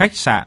khách sạn.